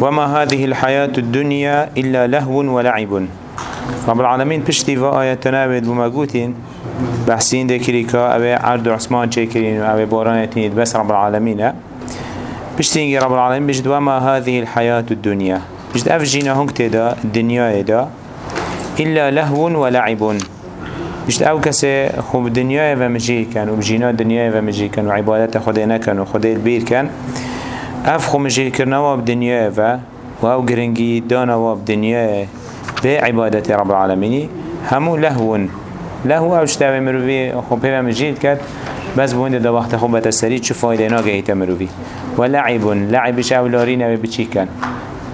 وما هذه الحياة الدنيا إلا لهو ولعب. رب العالمين پشتی و آیتنا بید بما بحثین دکری که اوه عرض عثمان اوه باران تنید بس رب العالمين بشتين رب العالمين بجد وما هذه الحياة الدنيا بجد أفجينا هنك تدا الدنيا دا إلا لهو ولعب. بجد أو كسي خوب الدنيا ومجيل كان وبجينا الدنيا ومجيل كان وعبادات خدينا كان وخدي البير كان أف خو مجيل كرنا وابدنيا و وأو قرنجي دانا وابدنيا بعبادة رب العالمين همو لهو لهو أو شتاوي مروفي خو بيبا مجيل كان بس بونده دا وقت خوب بتسري چه فایده ناگهی تمروی و لعب لعبش اولاری نوی بچی کن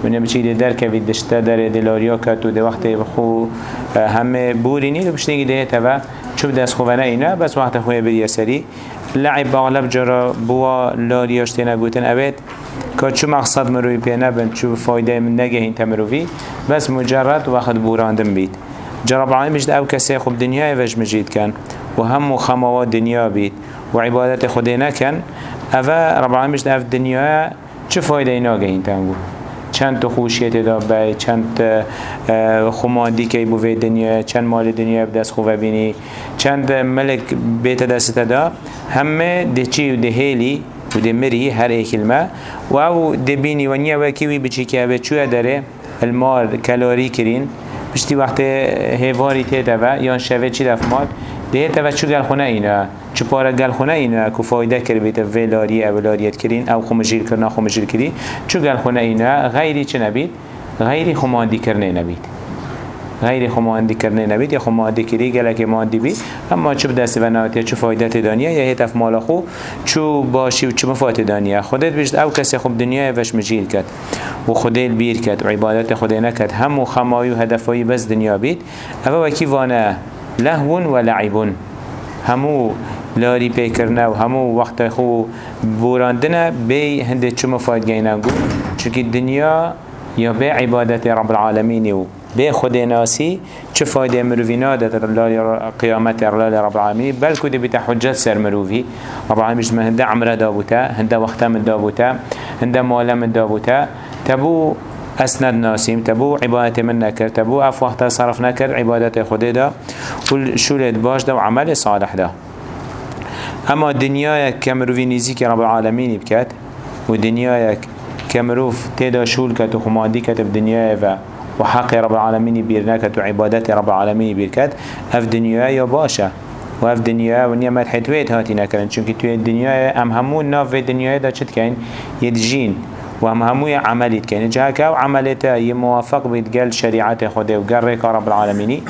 ونه بچی در که دشته در دلاریا کت و ده وقت بخو همه بوری نید و بشتگی ده تبا چوب دست خوبنه اینا بس وقت خوی بری سری لعب باغلب جرا بوا لاریاش تینا گوتن اوید که چو مقصد مروی پی نبن چو فایده من نگهین تمروی بس مجرد وقت بوراندن بید. جرب العالمین بجد أو کسی خوب دنیای وش مجید کن و هم خموات دنیا بید و عبادت خود نکن. اوه رب العالمین بجد اف دنیا چه فایده اینا گهین تنگو؟ چند خوشیت دا بی چند خماندی که بوی دنیا چند مال دنیا بدست خوبه بینی چند ملک بیت دست دا همه ده چی و ده هیلی و ده مری هر ای کلمه و أو ده بینی و نیا وکیوی بچی که به چوه داره؟ المال کلاری کرین. بشتی وقت هیواری تیده و یا شوه چی دف مال؟ ده تا چو گل خونه اینا. چو پارا گل خونه اینا کو فایده کر بیت ولاری اولاریت کرین او خمجیر کرنا خمجیر کری چو گل خونه اینا غیری چه نبید غیری خماندی کرنه نبید غیر خماندی کرنه نبید یا خماندی کری گلک ماندی بید اما چو بدست و نهاتی چو فایدت دانیه یا هیتف مال خو چو باشی و چو مفات دانیه خودت بجد او کسی خوب دنیا وش مجیل کد و خودت بیر کد و عبادت خودت نکد همو خمایی و هدفایی بس دنیا بید او وکی وانه لهون و لعبون همو لاری پیکرنه و همو وقت خو بوراندنه بی هنده چو مفاید گینه گو چونکه دنیا یا به عبادت رب العالمین و به خود ناسی چه فایده مروی نادت قیامت رلال رب العالمین بلکه ده بیت حجت سر مروی رب العالمین جمع هنده عمره دابوتا هنده وقت من دابوتا هنده مالا من دابوتا تبو اسند ناسیم تبو عبادت من نکر تبو اف وقت صرف نکر عبادت خود دا و شولت باش دا و عمل صالح دا. اما دنیای کمروی نیزی که رب العالمین بکد و دنیای كمروف تيدا شول كت وخمادي كت بدنيا و وحق رب العالمين بيرنكت وعبادات رب العالمين بيركت اف دنيا يا باشا واف دنيا ونيا حتويت هاتي نكرن چونك توی الدنيا ام همون ناف دنيا دا چت كين يدجين وهم هموی عملیت کنی جا که عملیت یه موافق بید گل شریعت خوده و ریکا رب العالمینی.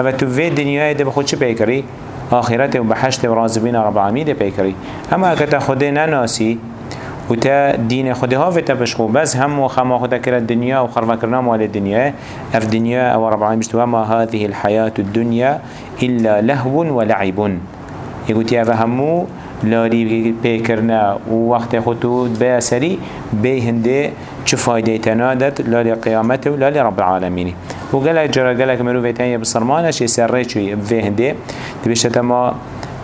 اما تو وی دنیای ده بخود چه؟ آخرت و بحشت و رازبین رب العالمین ده پیکری. اما اگه تا خوده نناسی و تا دین خود ها ویتا بشخو بس هم و خما خود کرد دنیا و خرما کرنا مال الدنيا اف دنیا أو رب العالمين بشتوا ما هذه الحياة الدنيا إلا لهو ولعب يقول يا فهمو لاری پیکرنا و وقت خودتو به سری به هنده چه فایده تنادت لاری قیامت و لاری رب العالمین. و گلک جرا گلک مروفه تنیه بسرمانش یه سر ریچوی به هنده دبیشت ما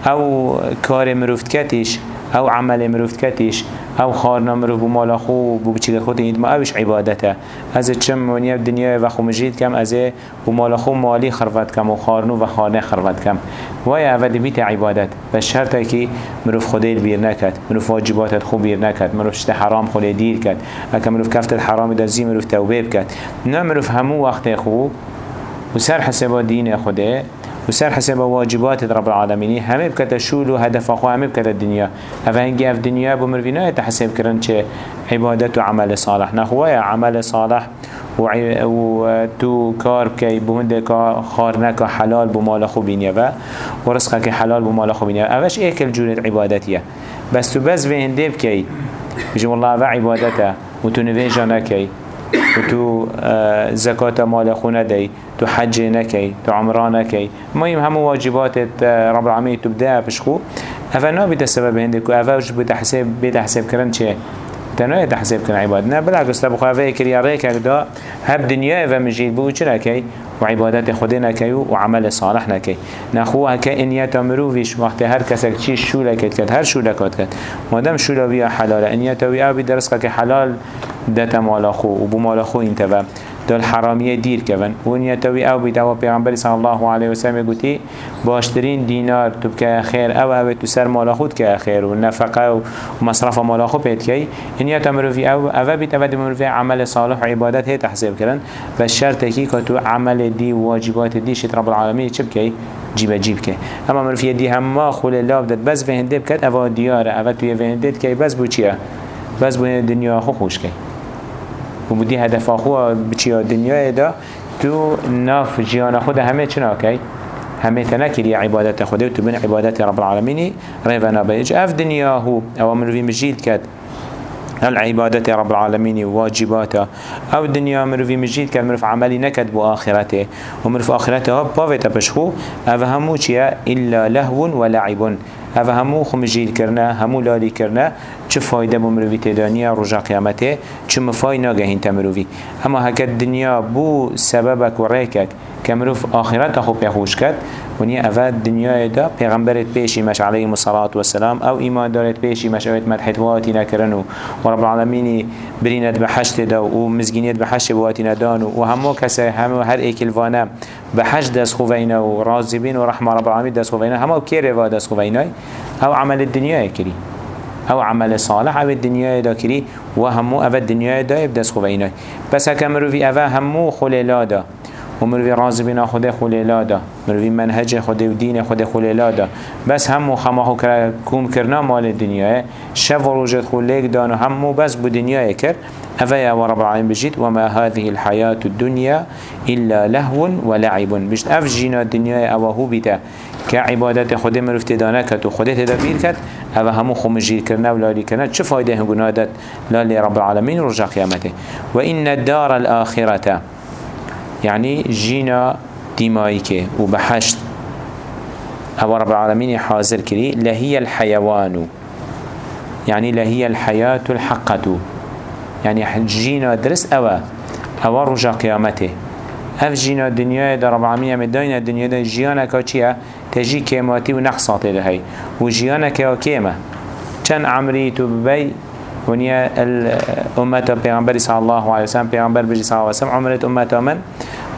أو کار مروفت کتیش أو عمل مروفت کتیش او خارنا مروف بمالا خو بچیگ خود اید ما اوش عبادته. از چم ونیا دنیا و خو مجید کم از بمالا خو مالی خرفت کم و خارنو و خانه خرفت کم. وای اول بیت عبادت. و شرطه که مروف خودی بیر نکد مروف واجباتت خوب بیر نکد مروف شت حرام خود دیر کد. اکا مروف کفت الحرام دزی مروف توبه بکد. نه مروف همو وقت خو و سر حساب دین خوده وسر حسب واجبات رب العالمين. همه بكتا شول و هدف خو همه بكتا الدنيا هفا هنگي اف دنيا بمروفينا يتحسب كرن چه عبادت و عمل صالح. نخواه عمل صالح و تو کار بکی که خار نکا حلال بمال خو بینیا و و رزقه که حلال بمال خو بینیا اوش ایکل جونت عبادتیه. بس تو بس به هنده بکی. بجم الله و عبادته و تو نویجا نکی. و تو زکات مال خونه دی تو حج نکی تو عمران نکی. مهم همو واجبات رب العالمین تو بده بشخو افا نابید سبب هنده که افا وش بتحسب بتحسب کرن چه تنوی تحسب کن عبادت. نه بلا گسته بخواه وی کریا ری کرده هب دنیا و مجید بو چه نکی؟ و عبادت خود نکی و عمل صالح نکی. نخواه که انیت مروفیش وقت هر کسک چی شولکت کرد هر شولکات کرد. مادم شولوی حلال انیت وی آبی درسقه که حلال دتا مالا خو و بو مالا خو انتبه دل حرامیه دیر کن و نیتوی أو بیت أو پیغمبر صلی الله علیه و سلم گوتی باشترین دینار تو که خیر أو أو تو سر مال خود که خیر و نفقه و مصرف مال خود پید کی نیت مروی أو أو بیت أو مروی عمل صالح و عبادت هی تحصیل کردن. و شرط کی که تو عمل دی واجبات دی شت رب العالمین چه بکی جیب جیب که اما مروی دی هم ما خول الله بدد بس فهنده بکد أو دیاره أو توی فهنده که بس بو چیه بس بو دنیا خو خوش کی و بودی هدف خو بچیا دنیا دا تو ناف جیان خود همه چنا کی همه تنکری عبادت خود تو بین عبادت رب العالمین ریونا بیج اف دنیا هو أو مروی مجید کد العبادة رب العالمين واجباته أو دنيا مروفي مجيد كان مروف عملي نكد بو آخرته ومروف آخرته باوتا بشخو أو همو چيا إلا لهو ولعب أو همو خمجیل کرنه همو لالی کرنه چه فایده بو مروی تدانیه رجا قیامته چه مفای ناگهین تمروی اما هکت دنیا بو سببک و ریکک که مروف آخرت خو پیخوش کد ونی اول دنیای دا پیغمبرت پیشی مش علیه الصلاة والسلام أو ایمان دارت پیشی مش اوید مدحت واتی نکرنو و رب العالمینی برینت به حشت دا و مزگینیت به حشت واتی ندانو و همو کسی همو هر ایکل وانه به حشت دست خوینه و راضی بین و رحمة رب العالمین دست خوینه همو کی روا دست خوینه أو عمل الدنيا كري أو عمل صالح أو الدنيا دا كري وهمو أو الدنيا دا يبدس خوبينه بس هكا مروفي أو همو خليلا دا ومروفي راضي بنا خده خليلا دا مروفي منهج خده ودين خده خليلا دا بس همو خماهو كوم كرنا مال الدنيا شف وروجت خليك دانو همو بس بو دنيا كر أفيا ورب العالمين بجيت وما هذه الحياة الدنيا إلا لهو ولعب بجت أفجينا الدنيا أو هو بتا كعبادت خود مرفت دانه کت و خودت تدبیر کت. همو خمجیر کرنه و لالی کرنه چه فایده هنگونه داد؟ لالی رب العالمین رجا قیامته. و این الدار الآخرة يعني جينا ديمايك وبحشت. أو رب العالمين حاضر كري لهي الحيوان. يعني لهي الحياة الحقة. يعني جينا درس أو أو رجا قيامته. هف جينا الدنيا دا رب العالمين مدينة الدنيا دا جيانا كاتشيا تجي كيماتي ونقصات لهي. وجيانا كيما؟ كان عمري تبي ونيا الأمة بيغمبر صلى الله عليه وسلم بيغمبر بجي صلى الله عليه وسلم عمرت أمة من؟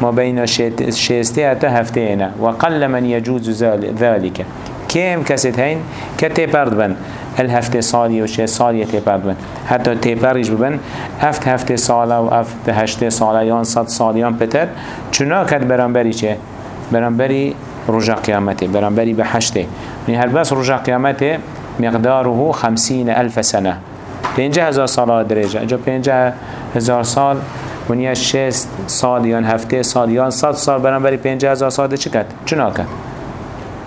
ما بين شيستي أتا هفتين وقل من يجوز ذلك. كيم كسيت هين؟ كتبرد بن. الهفته سالي وشي سالي تبرد بن. حتى تبرج ببن. هفت هفته سالة و هفت هشته سالة يان صد ساليان بتر چنا كد برانبري چه؟ برانبري رجع قيامته برانبري بحشته من هر بس قيامته مقداره خمسين ألف سنة. پنجه هزار سال درجه اجا پنجه هزار سال ونیا شست سال یا هفته سال یا صد سال برانبری پنجه هزار سال ده چه کد؟ چنا کد؟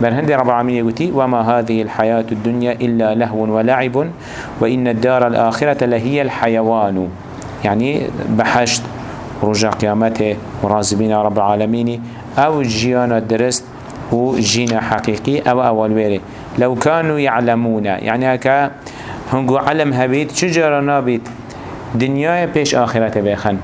بل هند رب العالمين يقولي وما هذه الحياة الدنيا إلا لهو ولعب وإن الدار الآخرة لهي الحيوان يعني بحشت رجع قيامته ورازبين رب العالمين أو جيانا درست وجينا حقيقي أو أول ويري لو كانوا يعلمون يعني هكا هنگو علم هبيت چجارا نابيت دنيا پیش آخرت بخن.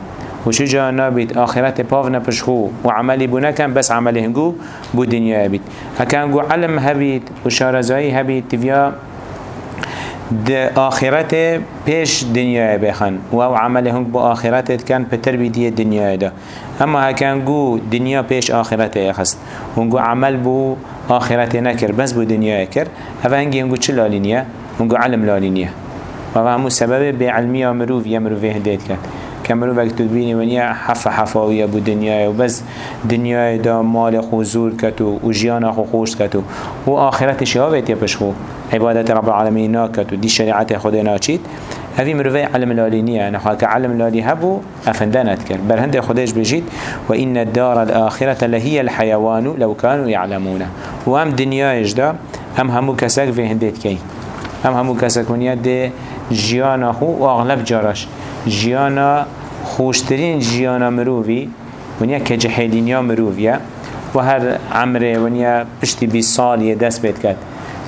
و چجارا نابيت آخرت پاو نپشخو و عملی بو نکن بس عملی هنگو بو دنیا بيت هكا هنگو علم هبيت و شارزایی هبيت تفيا ده آخرت پیش دنیا بخن. و أو عمل هنگ با آخرت کن پتر بیدی دنیا ده اما هکنگو دنیا پیش آخرت اخست هنگو عمل بو آخرت نکر بس بو دنیا کر. اوه هنگی هنگو چه لالینیه؟ هنگو علم لالینیه و همو سبب به علمی مروف یا مروف هدایت کرد كمرو وقت تبيني ونيا حفا حفاوية بو دنيا وبس دنيا دا مال خو زور كتو وجيانا خو خوش كتو و آخرت شهابت يبشخو عبادت رب العالمين ناكتو دي شريعت خود ناچيت هذه مروفي علم لالينية نحو كعلم لالي هبو أفندانت كر بل هند خدش بجيت وإن الدار الآخرة لهي الحيوان لو كانوا يعلمون وام دنيا يجدا هم همو كسك في هندت كي هم همو كسك ونيا دي جيانا خو واغلب جارش جيانا خوشترين جيانا مروفي ونيا كجحيلينيا مروفيا وهر عمره ونيا بشتي بي صال يدس بيت كات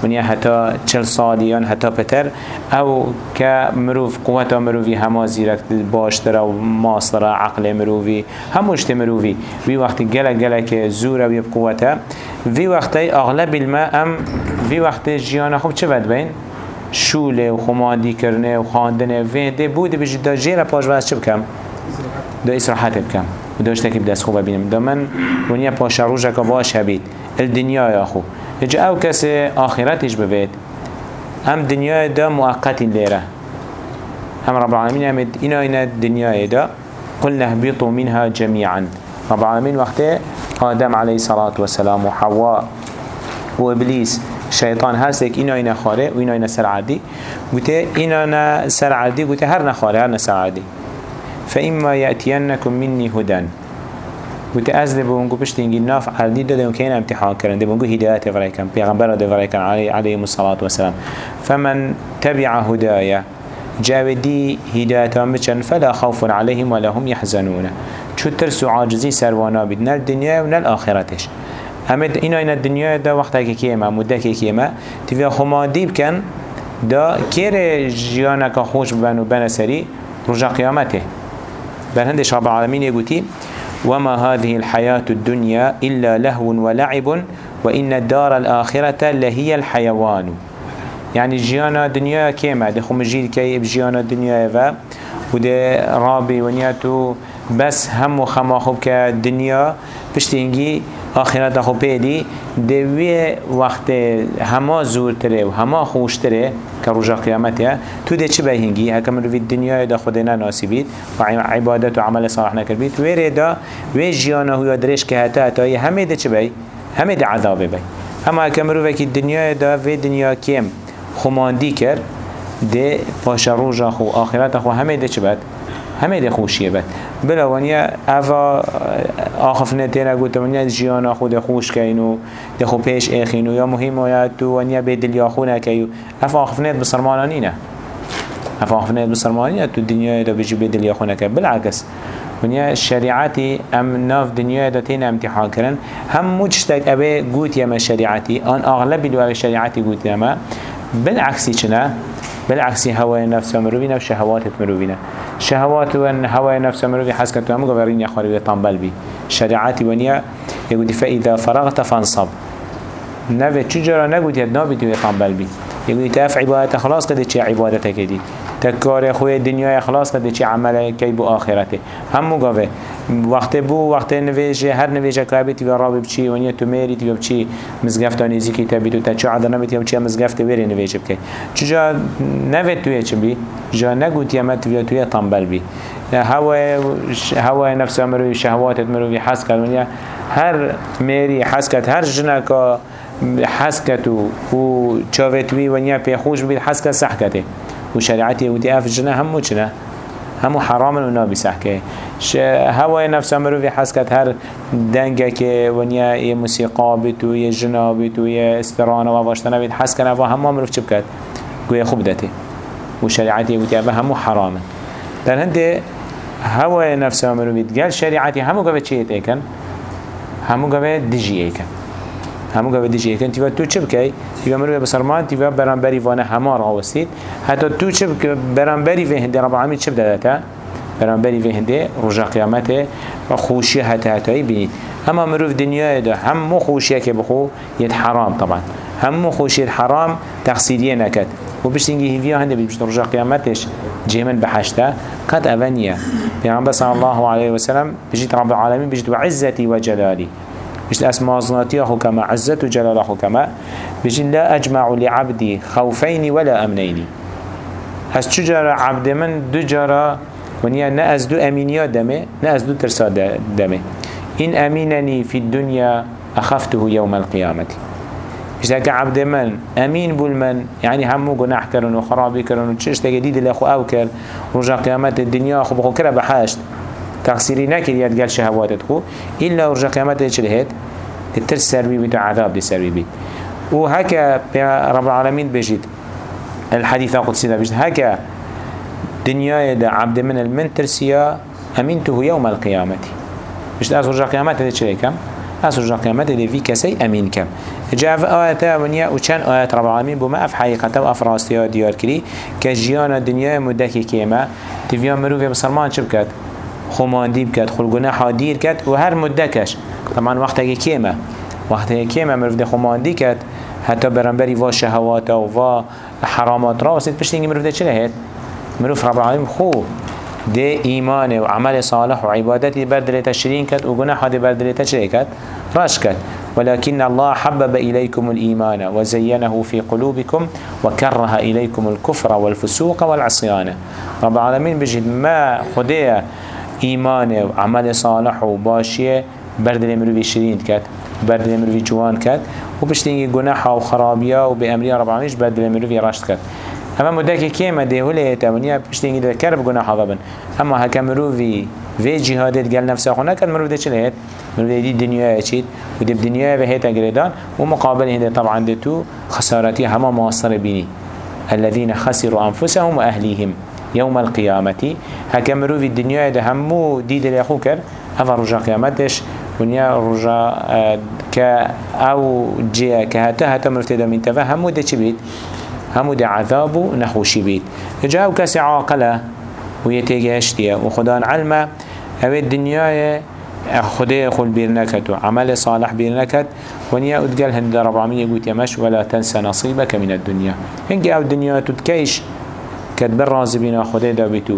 ونیا حتی چل سالیان حتی پتر. أو که مروف قوت مروفی همه زیرک باشتره و ماستره عقل مروفی هموشت مروفی وی وقتی گله گله که زوره و قوته وی وقتی اغلب الماء ام وی وقتی جیان خوب چه بد بین؟ شوله و خماندی کرنه و خاندنه. و ده بوده بجید دا جیر پاش باز چه بکم؟ دا اسراحت بکم. و داشته که بدست خوب ببینم دا من ونیا پاش روژه که باش هبید. الدنیا یا خو. اجا أو کس آخرتش ببید. هم دنیا دا مؤقت لیره هم رب العالمين امد اینا اینا الدنيا دا. قلنا اهبطوا منها جميعا رب العالمين وقت آدم عليه الصلاة والسلام وحواء وإبليس شيطان هر سيك إنا إنا خاره وإنا إنا سر عادي قلت إنا سر عادي قلت هر نخاره هر نسر عادي فإما يأتينكم مني هدى قلت أزل بونجو بشتينجي ناف عردي ده كين امتحان كرن ده بونجو هداية فريكم بيغمبر ده فريكم عليه عليه الصلاة والسلام. فمن تبع هدايا جاودي هدايتهم بچن فلا خوف عليهم ولا هم يحزنون. شو ترسو عاجزي سروانا بدنا الدنيا ونا الآخرتش اما اینا این الدنیا دا وقتا که کیما مده که کیما تیویا خمادی بکن دا کیر جیانا که خوش ببن و بنا سری رجا قیامته بل هندش رب العالمين يقولي وما هذه الحياة الدنيا إلا لهو ولعب وإن الدار الآخرة لهي الحيوان يعني جيانا دنيا كيما دي خمجيل كي بجيانا دنيا و وده رابي ونياتو بس هم خماخب كدنيا بشتينجي آخرت خو پیدی دوی وقت هما زورتره و هما خوشتره که رجا قیامته. تو ده چه بهینگی هکم رو دنیای دا خود ناسی بید و عبادت و عمل صالح نکر بید ویره دا وی جیانه و درش که هتا هتا همه ده چه بی؟ همه ده عذاب بی. اما هکم رو وکی دنیای دا وی دنیا کم خماندی کر ده پاشا رجا خو آخرت خو همه ده چه بید همه ده خوشیه بد بلا ونیا اوه آخف نتینا گوتا ونیا جیانا خود خوش کینو ده خو پیش ایخینو یا مهم آید تو ونیا به دل یا خونه کیو اوه آخف نت بسرمانانی نه. اوه آخف نت بسرمانانی تو دنیا دا بجی به دل خونه که بالعکس ونیا شریعتی ام ناف دنیا دا تین امتحان کرن. هم مجتک اوه گوت یما شریعتی. آن اغلب الوه شریعتی گوت یما بالعکسی چنه؟ بالعكس هواي نفس مروفينا وشهوات مروفينا شهوات وان هواي نفس مروفي حسكت وامو قبرين يا خاري طنبل بي شريعاتي ونيا يقول فإذا فرغت فانصب. نبي تجرى نقول يد نابي توي طنبل بي يقول تاف عبادة خلاص قد تشي عبادتك دي تكار خوی دنیای خلاص کرده چی عمل کی بو آخرته. همو گاوه وقت بو وقت نویجه هر نویجه که بیتی و رابی بچی و نیا تو میری تی بچی مزگفت آنیزی که تبی تو تا چه عدد نمیتی و چی مزگفت ویری نویجه بکی. چجا نوید توی چه بی؟ جا نگوتی اما توی توی تنبل بی. هوا هوا نفس مروی شهواتت مروی حس کرد هر میری حس کرد هر جنکا حس کرد و چاوتوی و نیا پیخوش بید حس کرد صح کرده و شریعتی و اف جنه همو چنه؟ همو حرام و نابی سحکه. هوای نفس مروی حس کت هر دنگه که ونیا یه موسیقا بیت و یه جنا بیت و یه استرانه و واشتنه بیت. حس کنه و همه مروف چه بکد گویا خوب داته و شریعتی و اف همو حرامه. در هنده هوای نفس مروی گل شریعتی همو گوه چیه ایکن؟ همو گوه دجی ایکن. همو گوه دیجی کن تیوا تو چه بکی؟ تیوا مروی بسرمان تیوا برانبری وانه همار آوستید حتی تو چه بک برانبری و هنده رب العالمین چه بدهتا برانبری و هنده رجا قیامت و خوشی حتی بینید اما مروف دنیای ده همو خوشیه که بخو ید حرام طبعا همو خوشی حرام تقصیریه نکد و بشتینگی هیویا هنده بید بشت رجا قیامتش جيمن بحشتا قد أفنيا پیغمبر صلى الله عليه وسلم بجيت رب العالمين بجيت وعزتي وجلالي مش اسماء ظناتي أخو كما عزت وجلال أخو كما بجن لا أجمع لعبدي خوفين ولا أمنين هس چجرا عبد من دو ونيا نأز دو أمينيا دمي نأز دو ترسا دمي. إن أمينني في الدنيا أخفته يوم القيامة. مش هكا عبد من؟ أمين بول من؟ يعني همو جناح كرن وخرابي كرن وتشش تجديد الأخو أو كر رجع قيامة الدنيا أخو بخو كره بحاشت تقصيري نكر يد قال شهواتت خو إلا ورجع قيامته چلهت الترس سربي بيت عذاب سربي بيت وهكا رب العالمين بجد الحديث القدسي ده بجد هكا دنيا دا عبد من المن ترسيا أمينته يوم القيامة مش أز رجع قيامته دي چلي كم أز رجع قيامته دي في كسي أمين كم جاء في آيات ونيا وكان آيات رب العالمين بما أف حقيقته وأف راستيا ديار كري كجيان الدنيا مدكي كيما تفيا مروفي بسرمان شبكت خماندی بکد خلگناه دیر کد و هر مدکش. طبعا وقتی کیمه؟ وقتی کیمه مرفد خماندی کد حتی برانبری وا شهوات و وا حرامات را وسید پشتینگی مروف ده چه لهید؟ مروف رب العالمین خو ده ایمان و عمل صالح و عبادتی بردلیتا شرین کد و گناه ده بردلیتا چه؟ راش کد ولكن الله حبب إليكم الإيمان وزينه في قلوبكم وكره إليكم الكفر والفسوق والعصيان رب العالمين بجد ما خديه إيمان وعمل صالح وباشيه بردل مروي شرين كات بردل مروي جوان كات وبشتينجي جناحه وخرابيه وبأمرية رب العالمين بردل مروي راشت كات اما مدك كيما ده ولا تمنيا بشتينجي ده كرب جناح ضبن اما هكا مروي في جهادت قال نفسه خونه كان مروي ده چلهت مروي دي دنيا اچيت ودي بدنيا به هيتا جريدان ومقابل هنا طبعا ده تو خسارتي هما مواصر بيني الذين خسروا أنفسهم وأهليهم يوم القيامة هكا مروي الدنيا ده همو دي دل يخو كر هذا رجا قيامتش ونيا رجا ك أو جيا كهتا هتا مرتدا من تفا همو ده چي بيت همو ده عذاب نخوشي بيت جاء كسي عاقله ويتيجي اشتيا وخدان علمه أو الدنيا خدای خل بیر و عمل صالح بیر نکد و نیا ادگل هند رب العالمین يقول يمش ولا تنسى نصيبك من الدنيا هنگی أو دنیا تدکیش کد بر راضی بینا خدای دا بیتو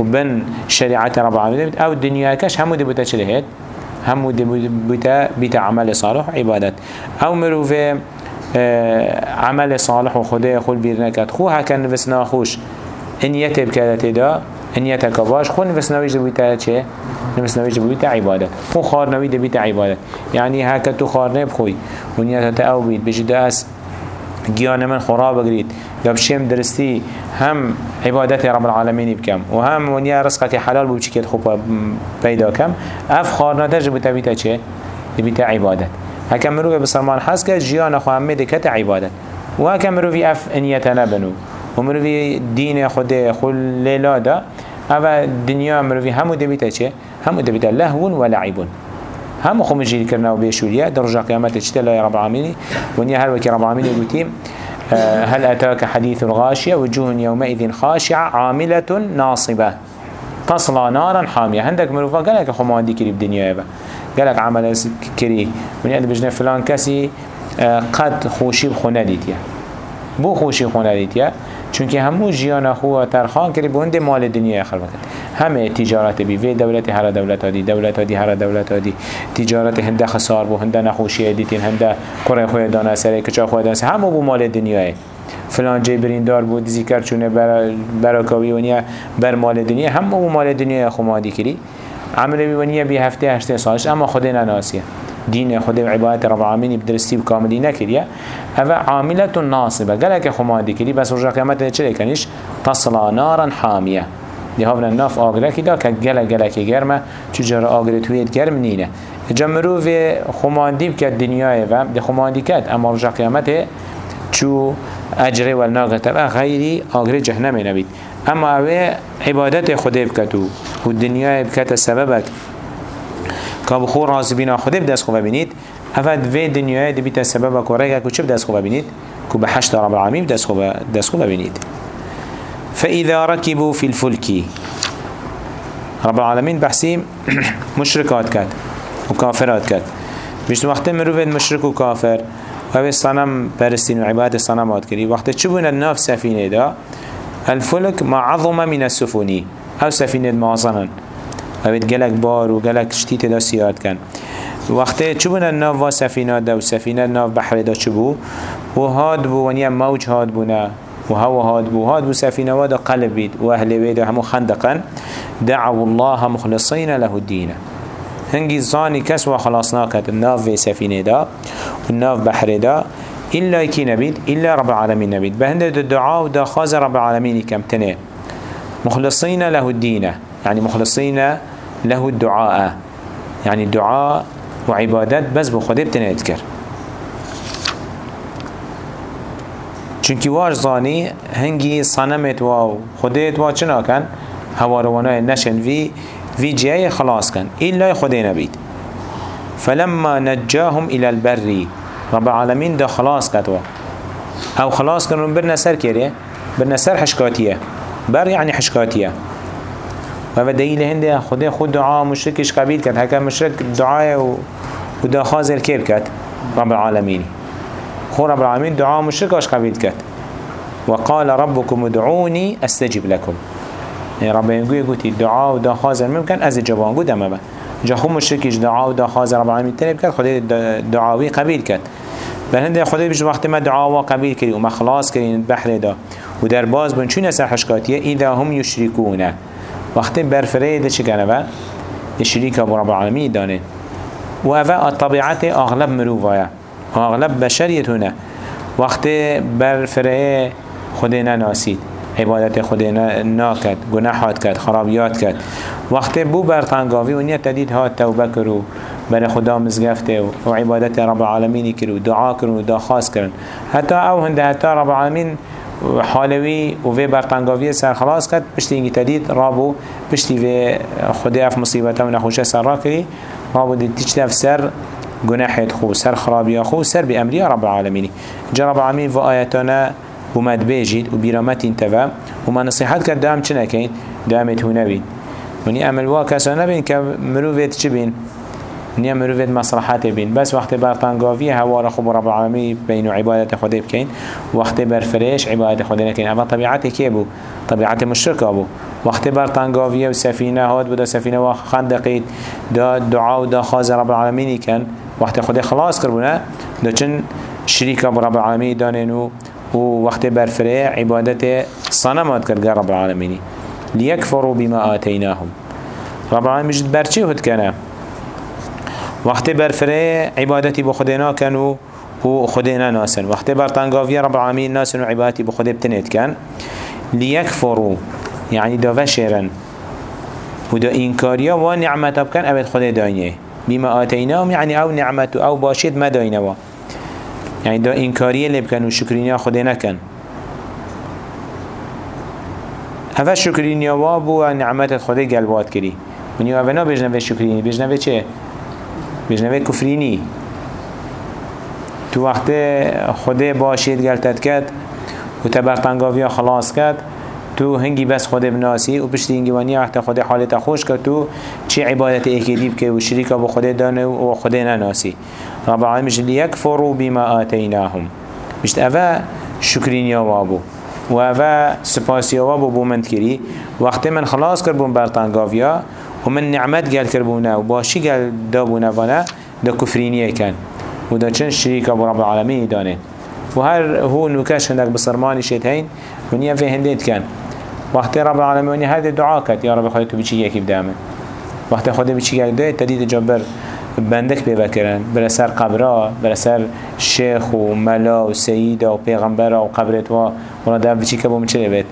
و بن شریعت رب العالمین أو الدنيا كش همو دي بوتا چلهید همو دي بوتا بيتا عمل صالح عبادت أو مروفه عمل صالح و خدای خود بیر نکد خو هکن نوسنا خوش. کرده تیدا این یه کواش خو نوسناویش دبیتا چه؟ نوسناویش دبیتا عبادت. خو خار خارنوی دبیتا عبادت. یعنی هکن تو خارنه خوی. و نیتت او بید. بشید از گیان من خورا بگرید. بشیم درستی هم عبادت رب العالمین بکم. و هم و ونیا رزقت حلال بو چکید خوب پیدا کم. اف خار نتج بیتا چه؟ دبیتا عبادت. هکا مروی بسرمان حس که جیان خو همه دکت عبادت. و هکا مروی اف انیت نبنو. و مروی دین خود خل لیلا دا. أو دنیا مروی همو دبیت چه؟ هم دبيتا لهو ولعب هم خو مجيل كرنا وبيشوليا درجة قيامته اشتلا يا رب العالمين ونيا هل وكي رب العالمين يقولين آه، هل أتاك حديث الغاشية وجوه يومئذ خاشعة عاملة ناصبة. تصلى نارا حامية عندك مروفا قال لك خو ما عندي كري بدنيا يبا قال لك عمل كري ونيا بجنا فلان كسي آه، قد خوشي بخونا ديتيا بو خوشي بخونا ديتيا چونکه همو جیان خو ترخان کردی بونده مال دنیا خلق کرد همه تجارت بی. وی دولت هر دولت دی دولت دی هر دولت دی تجارت هنده خسار بو هنده نخوشی دیتین هنده قره خوی دانه سره کچا خوی دانه همو بو مال دنیاه فلان جای بریندار بود ذکر چونه براکاوی نیا بر مال دنیا. هم او مال دنیا خو مادی کری. عمل بیونیه بی هفته هشت سالش. اما خود نناسیه. دین خود عبادت رب العالمین بدرستی کاملی نکریه او عاملت ناصبه. گلک خو مادی کری. بس رجا قیامت چه کنیش؟ تصلا نارا حامیه. دیهاون ناف آگره که دا که گله گله که گرمه چجور آگره تویت گرم نینه. جمرو و خماندیب که دنیای و دی خماندی کد. اما رجا قیامت چو شو اجر والناغه تبع غيري آگره جهنم نبيت اما اوه عبادت خود بكتو والدنيا بكت سببك که بخور راضی بینا خود بدست خوب بینید. افد وی دنیای دی بیت سبب که رگه که چه بدست خوب بینید؟ که به حشت رب العالمین بدست خوب دست خوب بینید. فإذا ركبوا في الفلك رب العالمين بحسيم مشركات كات وكافرات كات مش وقت مروفين مشرك وكافر وهو الصنم برستين وعبادة الصنمات كري وقت تشبون الناف سفينة دا الفلك ما عظم من السفن أو سفينة معظنا اوید گلک بار و گلک شتی تدا سیاد کن وقتی چو بنا ناف و سفینه دا و سفینه ناف بحر دا چو بو و هاد بو ونیا موج هاد بونا و هوا هاد بو هاد بو سفینه و دا قلب بید و أهل بید همو خندقا دعو الله مخلصین له الدین هنگی زانی کس و خلاص ناکد ناف و سفینه دا و ناف بحر دا. إلا كي نبيد إلا رب العالمين نبيد بهند الدعاء ودا خاز رب العالمين كم تنه. مخلصين له الدين يعني مخلصين له الدعاء. يعني الدعاء وعبادات بس بخده بتنه يذكر چونکی واش زانی هنگی صنمت و خودت و چنا کن هواروانای نشن وی وی جای خلاص کن ایلا خود نبید فلما نجاهم إلى البر رب العالمین ده خلاص کتوا أو خلاص کنون برنا سر کره برنا سر حشکاتیه بر يعني حشكاتية. و دلیل هنده خدا خود دعا مشرکش قبیل کرد هکا مشرک دعای و دا خازر کر کرد رب العالمین خود رب العالمین دعا مشرکش قبیل کرد وقال ربكم ادعوني أستجب لكم. يعني رب يقول يقول الدعاء ودا خازن ممكن از جوان قد أما جا خو مشركيش دعاء ودا خازن رب العالمين تنب كد خده دعاوي قبيل كد بل هنده خده بيش وقت ما دعاوا قبيل كري وما خلاص كري بحر دا. ودر باز بن چون سر حشكاتيه اذا هم يشركون وقت برفره ده چه با؟ الشريك ابو رب العالمين دانه. وهذا الطبيعة اغلب مروفايا اغلب بشريت هنا وقت برفره خدنا ناسید عبادت خود ناکد گناحات کد خرابیات کد وقت بو برطنگاوی و نیت تدید ها توبه کرو بر خدا مزگفته و عبادت رب العالمینی کرو دعا کرو دا خاص کرن حتی أو هنده حتی رب العالمین حالوی و وی برطنگاوی سر خلاص کرد پشتی اینگی تدید رابو پشتی وی خودی اف مصیبته و نخوشه سر را کری رابو دید تیچ سر گناحت خو سر خرابی خو سر بی امری رب العالمینی. جا رب العالمین و آیتانا ومد بيجيد وبرامت انتفا وما نصيحت كد دام چه نكين دامت نبين وني عمل واكسا نبين كمروفيت چه بين وني مروفيت مصلحات بين بس وقت برطانقافية هوا خب رب العالمين بين عبادة خده بكين وقت برفريش عبادة خده نكين اما طبيعته كي بو؟ طبيعته مشركة بو وقت برطانقافية وسفينة هاد بدا سفينة وخندقيت دا دعاء ودا خاز رب العالمين كان وقت خده خلاص كربونا دا چن شريك رب العالمين دانينو و وقت برفره عبادت صنمات کرد رب العالمين ليكفروا بما آتيناهم رب العالمين جد برچه هد کنه وقت برفره عبادتي بخدنا كانوا و خدنا ناسن وقت برطنقافية رب العالمين ناسن و عبادتي بخده بتنت كان ليكفروا يعني دا وشرن و دا إنكاريا و نعمت بكن أبد خده داينه بما آتيناهم يعني أو نعمت أو باشد ما داينه یعنی دا انکاری لبکن و شکرینیا خود نکن. اول شکرینیا و نعمت خود گلبات کری. منی اول نا بجنوه شکرینی. بجنوه چه؟ بجنوه کفرینی. تو وقت خود باشید گلتت کرد و تبر خلاص کرد. تو هنگی بس خود بناسی و پشت هنگی وانی وقت خود حالت خوش کرد تو چی عبادت ایکیدیب که و شریکا با خود دانه و خود نناسی. رب العالمین مش لیکفروا بما آتیناهم. مشت اوه شکرین یا وابو و اوه سپاسی وابو بومند کری وقت من خلاص کرد بون برطنگاویا و من نعمت گل کربونه و باشی گل دابونه وانه دا کفرینیه کن. و دا چند شریکا با رب العالمین دانه. و هر هو نوکش هندک بسرمانی شد هین و نیا فی هندید کن. وقت رب العالمين هذا دعاء كت يا رب خودت تو بچی یکی بدامه. وقت خود بچی یک ده تدید جبر بندك ببكرن برسر قبرا برسر شيخ و ملا و سيد و پیغمبر و قبرت و ولا ده بچی که بوم چه بید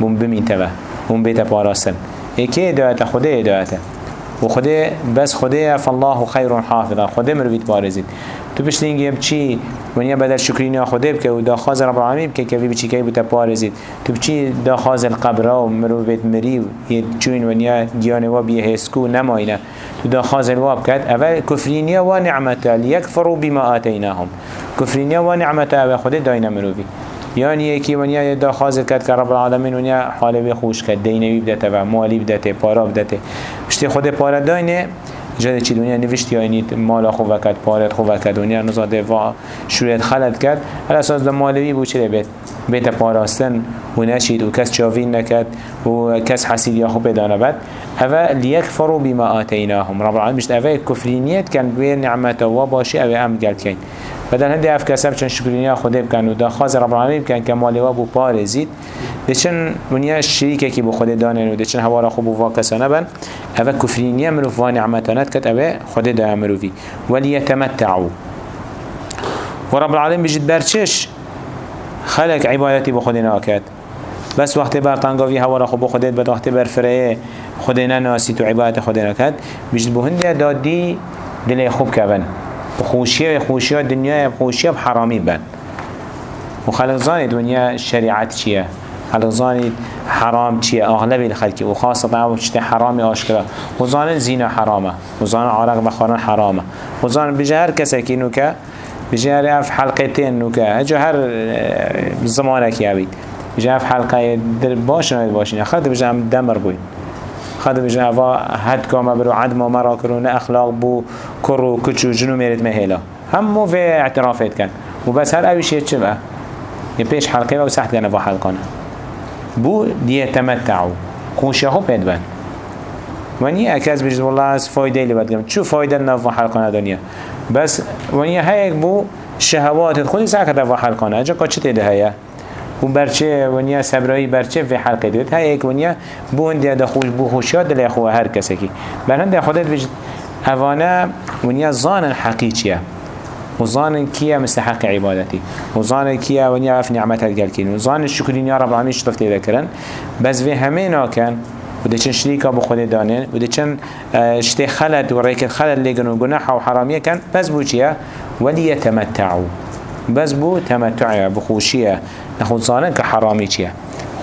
بوم بمین تبه بوم بیت پاراستن اکی دعایت خوده دعایت و خوده بس خوده فالله خیر حافظا خوده مروید بارزید. تو بشتینگی بچی ونیا بدل شکرینی خوده بکه و دا خاز رب العالمین بکه که بچی که بوتا پارزید تو بچی دا خاز القبر و مروید مری و چون ونیا گیانه و بیه هسکو نماینه تو دا خاز الواب کد اول کفرینیا و نعمتا لیکفروا بما آتیناهم. کفرینیا و نعمتا اول خوده داینه مروی. يعني يكي ونيا دا خازر كد كرب العالمين ونيا حاله بخوش كد دينوي بدته و مالي بدته پارا بدته بشتي خود پارا داينه جد چی دنیا نوشتی آینی مال خوب وقت پارت خوب وقت دنیا نزاده و شورت خلد کرد. هر اساس دو مالوی بود چی بیت؟ بیت پاراستن. و نشید و کس چاوین نکد و کس حسید یا خوب بدانه بد اوه لیکفروا بما آتیناهم. رب العالمین بشت اوه کفرینیت کن بیر نعمت و باشی اوه ام گلد کن. بدل هندی اف کسب چون شکرینیا خوده بکن و دا خواز رب العالمین بکن که مالی و بو پارزید دچن ونیا شریکه کی بو خود دانن و دچن هوا را خوب و واکسانه بن. اوه کفرینیا مروف و نعمتانت کت اوه خود دا مروفی ولیتمتعو و رب العالمین بجد برچش خلق عبادتی بو خود بس وقت برطنگاوی هوا را خوب خودت بد وقت برفره خود ناسی تو عبادت خود نکد بجد بو هنده دادی دل خوب کبن خوشیه خوشیه دنیا خوشیه حرامی بن. و خلق زانید دنیا شریعت چیه؟ خلق زانید حرام چیه؟ اغلبی الخلقی و خاصة أو چته حرامی آشکره و زانید زینا حرامه. و زانید عرق بخورن حرامه. و زانید بجه هر کسی که نوکه بجه هر اف حلقتين نوكا هجو هر زمانه بید بجه اف حلقه در باش ناید باشین. بجه هم دمر بوين خد بجه اوا هد کام برو عدم و مرا کرو اخلاق بو کرو کچو جنو میرد مهلا. همو في اعترافات كان و بس هر اویشه چه بقى؟ يبيش حلقه و سحت كان حلقانه بو دي تمتعوا خوشي هو بيدبن ونیا اکاز بجد والله از فایده لی بدگم چو فایده نفع حلقانه دنیا؟ بس ونیا هیک بو شهوات خودی سعکت نفع حلقانه اجا چه تیده هیا و برچه ونیا سبرایی برچه في حلقه دوید هیک ونیا بو هندی دا خوش بو خوشیات دلی خواه هر کسی کی بر هنده خودت بجد اوانه ونیا زانن حقیقیه وظان كيا مستحق عبادتي وظان كيا ونيا عف نعمتها الجلكين وظان الشكرين يا رب العالمين شطفت ذكرن بس في همينا كان وده چن شريكا بخود دانين وده چن شتي خلد وريك خلد لغن وگناح وحرامية كان بس چيا وليتمتعوا بس بو تمتعوا بخوشية نخود ظانن كحرامي چيا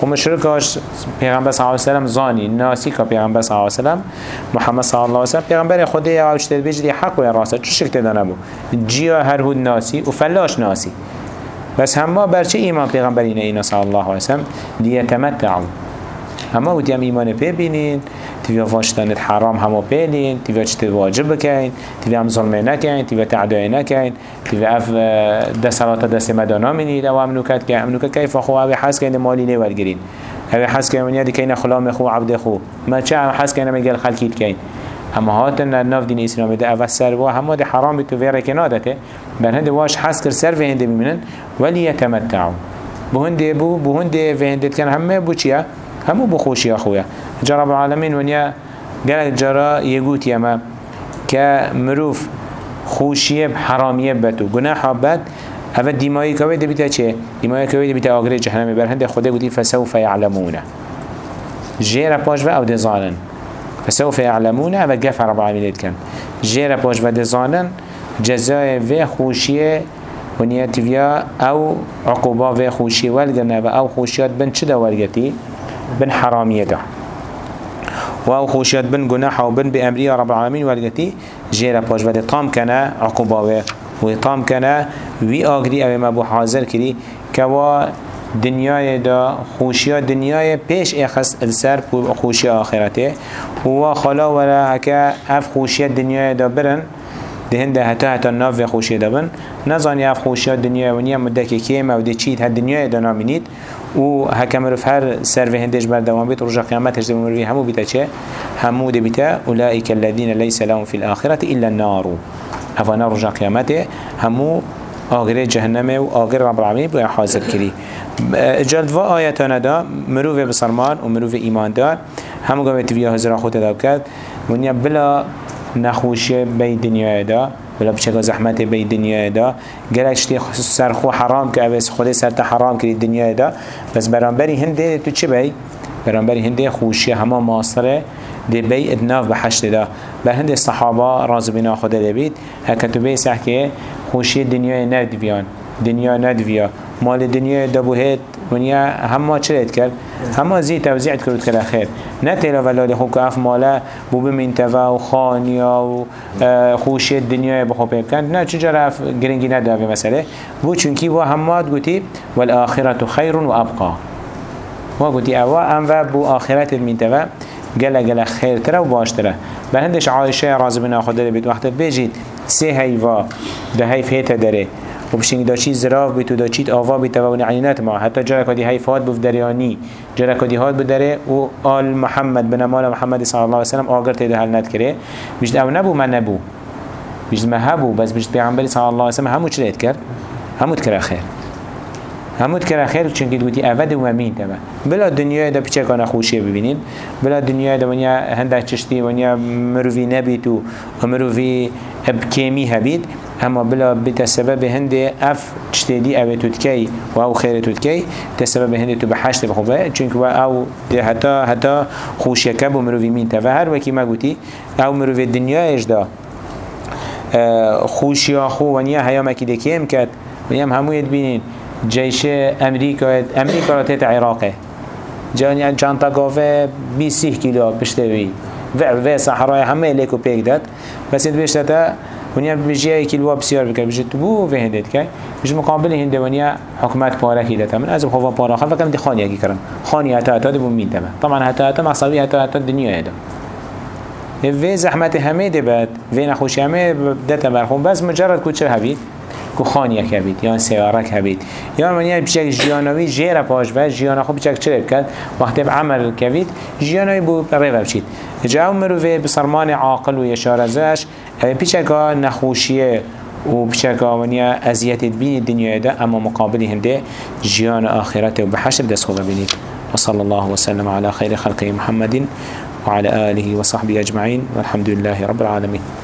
و مشرکاش پیغمبر صلی الله علیه وسلم زانی ناسی که پیغمبر صلی الله علیه وسلم محمد صلی الله علیه وسلم پیغمبر خود یا اوشتر بجری حق و راسته چه شکل دانه بو جیا هر هود ناسی و فلاش ناسی. بس همه برچه ایمان پیغمبرین اینا صلی الله علیه وسلم لیتمتعوا همه ودی هم ایمان پی بینین تیویا واشتنت حرام همو پیلین تیویا چت واجب بکین تیویا هم ظلمه نکین تیویا تعدای نکین تیویا اف ده صلات دست مدانا منید أو هم نوکت که هم نوکت کیف خو أو حس که مالی نورگرین أو حس که من یادی که این خلام خو عبد خو ما چه هم حس که نمیگل خلکیت کین اما هاتن ناف دین اسلامی ده اول سر و همه ده حرام تو ویره که نادته بر هنده واش حس کر سر هنده بمینن ولی یتمتعو بهنده بو بهنده و هنده کن همه بو چیه همو بخوشی خویا جرب العالمین ونیا گلک جرا یگوت یما که مروف خوشیه حرامیه بد و گناه بد اول دیمایی که ده بیتا چه؟ دیمایی که ده بیتا آگره جهنمی برهنده خدا گوتی فسوف یعلمونه جیر پاش و أو دزانن فسوف یعلمونه اول گفر رب العالمین کن جیر پاش و دزانن جزای و خوشیه ونیا تیویا أو عقوبا و خوشی ولگنه أو خوشیات بن چه ولگتی؟ بن حرامية ده و خوشيات بن گناح و بن بأمرية رب العالمين. والقتي جيرا باش بده طام كان عقوبة و طام كان وي آگري أو ما بو حاضر كري. كوا دنیای دا خوشیا دنیای پیش اخس السر خوشیا آخرته. و خلا ولا هکا اف خوشیا دنیای دا برن. دهن ده هتا هتا ناف خوشیا دا بن. نزانی اف خوشیا دنیای ونیا مدکی کیم أو ده چید هد دنیای دا نامینید و هكا مروف هر سر في هندش بردوام بيت رجع قيامتش دي مروفي همو بيتا چه همو دي بيتا أولئك الذين ليس لهم في الآخرة إلا النار. أفانا رجع قيامته همو آغر جهنم و آغر رب العالمين بو حاضر كري جلد و آياتنا دا مروف بسرمان و مروف إيمان دار همو قوة فيها هزرا خود دا بكت ونيا بلا نخوشه بي دنيا دا ولا بشكل زحمت بي دنيا دا گلک شتی سرخو حرام که اوز خود سرت حرام کری دنیا دا بس برانبری هنده تو چه بی؟ برانبری هنده خوشی همه ماستره دی بی ادناف بحشت دا بر هنده صحابه راز بنا خود لبید هکتو بی سحکه خوشی دنیا ندویان. دنیا ندویا. مال دنیا دبوهت ونیا همه چرید کرد. همه زی توزیع کرد کرد خیر نه تیلا ولاد خوب که اف مالا بو بمنتوا و خانیا و خوشی دنیا بخوب کند نه چجا رف گرنگی نداوی مسئله. بو چونکی و همه گوتی والآخرت خیر و ابقا. و گوتی اوا ام و بو آخرت المنتوا گله گله خیرتره و باشتره. هندش عایشه رازی بنا بید وقت بجید سه هیوا ده هیف هیت داره و بشینگ دا چی زراف بیت و دا چیت آوا بیت و نعنینت ما. حتی جرا کدی حیفات بف دریانی جرا کدی هات بدره و آل محمد بن مال محمد صلی الله علیه وسلم آگر تیده حل ند کرده بجد أو نبو من نبو. بجد ما هبو بس بجد پیغمبری صلی الله علیه وسلم همو چلیت کرد؟ همو تکره خیر. همود کرا خیر چون که دوتی اول و مین تبا بلا دنیای دا پیچه کانا خوشی ببینین بلا دنیای دا ونیا هنده چشتی ونیا مروی نبید و مروی بکیمی هبید. اما بلا بتا سبب هنده اف چتدی أو تودکی و أو خیر تودکی تسبب هنده تو بحشت بخوبه. چونك و أو حتی حتی خوشی کب و مروی مین تبا هر وکی ما گوتی أو مروی دنیایش دا خوشی خو ونیا هیا مکی دکیم کد ونیا همویت بینین. جيش امريكا امريكا را عراقه. جاني چانتا قافه 20 كيلو بشتوي و و صحراء همه ليكو بيك داد. بس انت بيشتتا ونیا بجیه کیلو بسیار بکر تو بو و هندت که بجی مقابل هنده ونیا حکومت پاره کی دتا من از خوفا پاره خل فکرم دی خانی کی کرم خانی بو مين تمام طبعا حتی حتی مصابی حتی حتی دنیا هدا و زحمت همه ده بعد. و نخوشی همه دتا برخون. بس مجرد کوچه هبید کو خانیه که بید یا سیاره که بید یا منیه بچک جیانوی جیر پاش و جیانا خو بچک چرب کرد؟ وقتی عمل که بید جیانوی بو ریو بچید جاو مروفه بسرمان عاقل و یشارزش بچک نخوشیه و بشكا ونيا أزيات بين الدنيا ده أما مقابل هنده جيان آخرته وبحشر دس خوبا بنيت وصلى الله وسلم على خير خلقه محمد وعلى آله وصحبه أجمعين والحمد لله رب العالمين